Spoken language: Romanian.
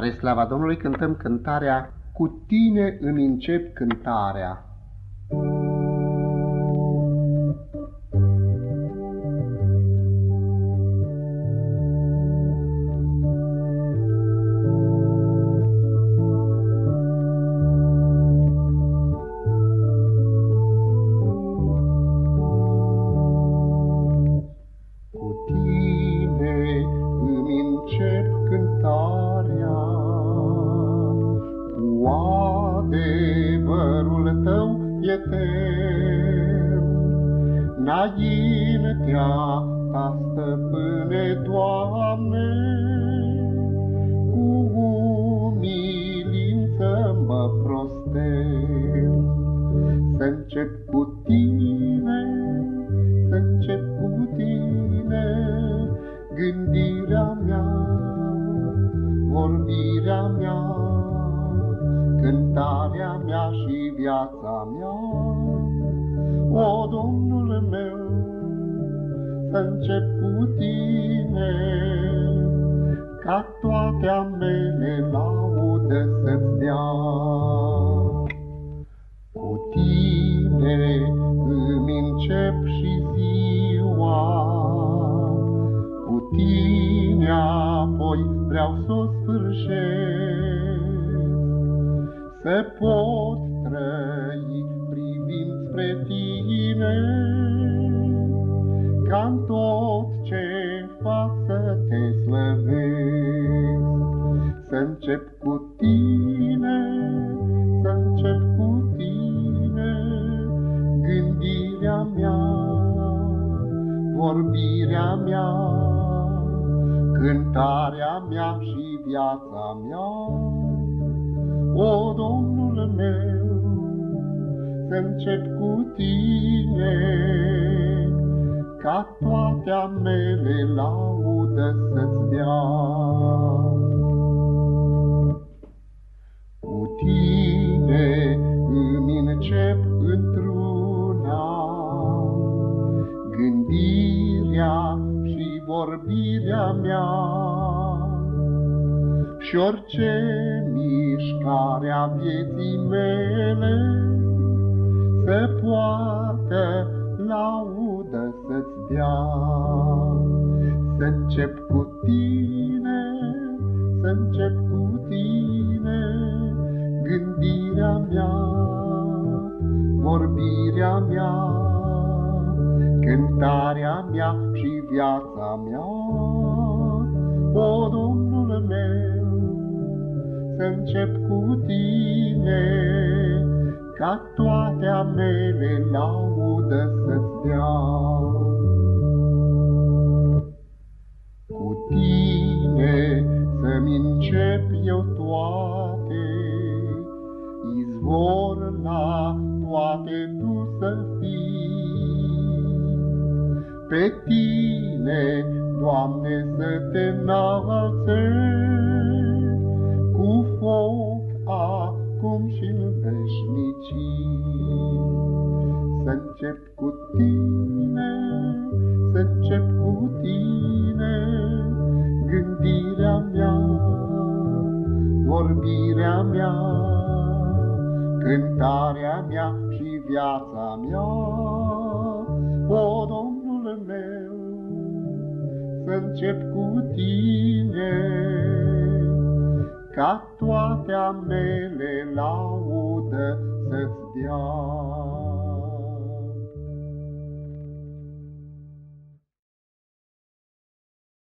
Spre slava Domnului cântăm cântarea Cu tine îmi încep cântarea. Etern. Înaintea ta, stăpâne, Doamne, cu umilință mă prostem. Să încep cu tine, să încep cu tine, gândirea mea, vorbirea mea, cântarea mea și viața mea. O, Domnul meu, să încep cu tine, ca toate a mele laudă să-ți dea. Cu tine îmi încep și ziua, cu tine apoi vreau să o sfârșesc să pot trăi privind spre tine, ca în tot ce fac să te slăvesc. Să încep cu tine, să încep cu tine, gândirea mea, vorbirea mea, cântarea mea și viața mea. O, Domnul meu, să încep cu tine, ca toate a mele laudă să-ți dea. Cu tine îmi încep într-una gândirea și vorbirea mea, și orice mișcare a vieții mele se poate laudă să-ți dea. Să încep cu tine, să încep cu tine, gândirea mea, vorbirea mea, cântarea mea și viața mea. O, Domnul meu, să încep cu tine, ca toate a mele laudă să-ți dea. Cu tine să-mi încep eu toate, izvor la toate tu să fii. Pe tine, Doamne, să te înalțesc, acum și în veșnicii. Să încep cu tine, să încep cu tine, gândirea mea, vorbirea mea, cântarea mea și viața mea. O, Domnul meu, să încep cu tine, ca toate a mele laudă să-ți dea.